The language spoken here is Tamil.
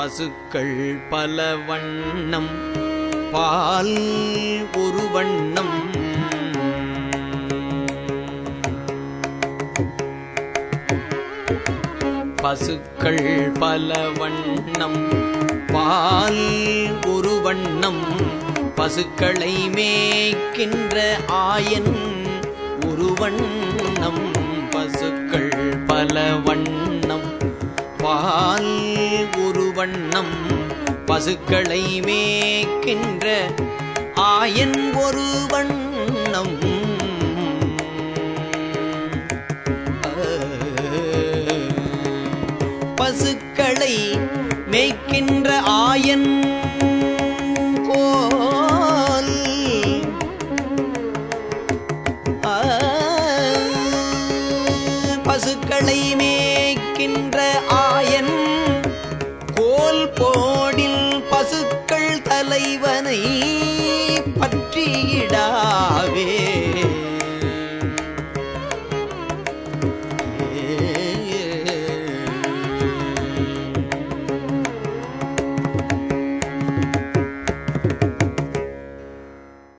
பசுக்கள் பல வண்ணம் பால் ஒரு வண்ணம். பசுக்கள் பல வண்ணம் பால் ஒரு வண்ணம். பசுக்களை மேய்க்கின்ற ஆயன் ஒரு வண்ணம். பசுக்கள் பல வண்ணம் பசுக்களை மேய்க்கின்ற ஆயன் ஒரு வண்ணம். பசுக்களை மேய்க்கின்ற ஆயன் போல் ஆ, பசுக்களை மே போடில் பசுக்கள் தலைவனை பற்றியிடாவே.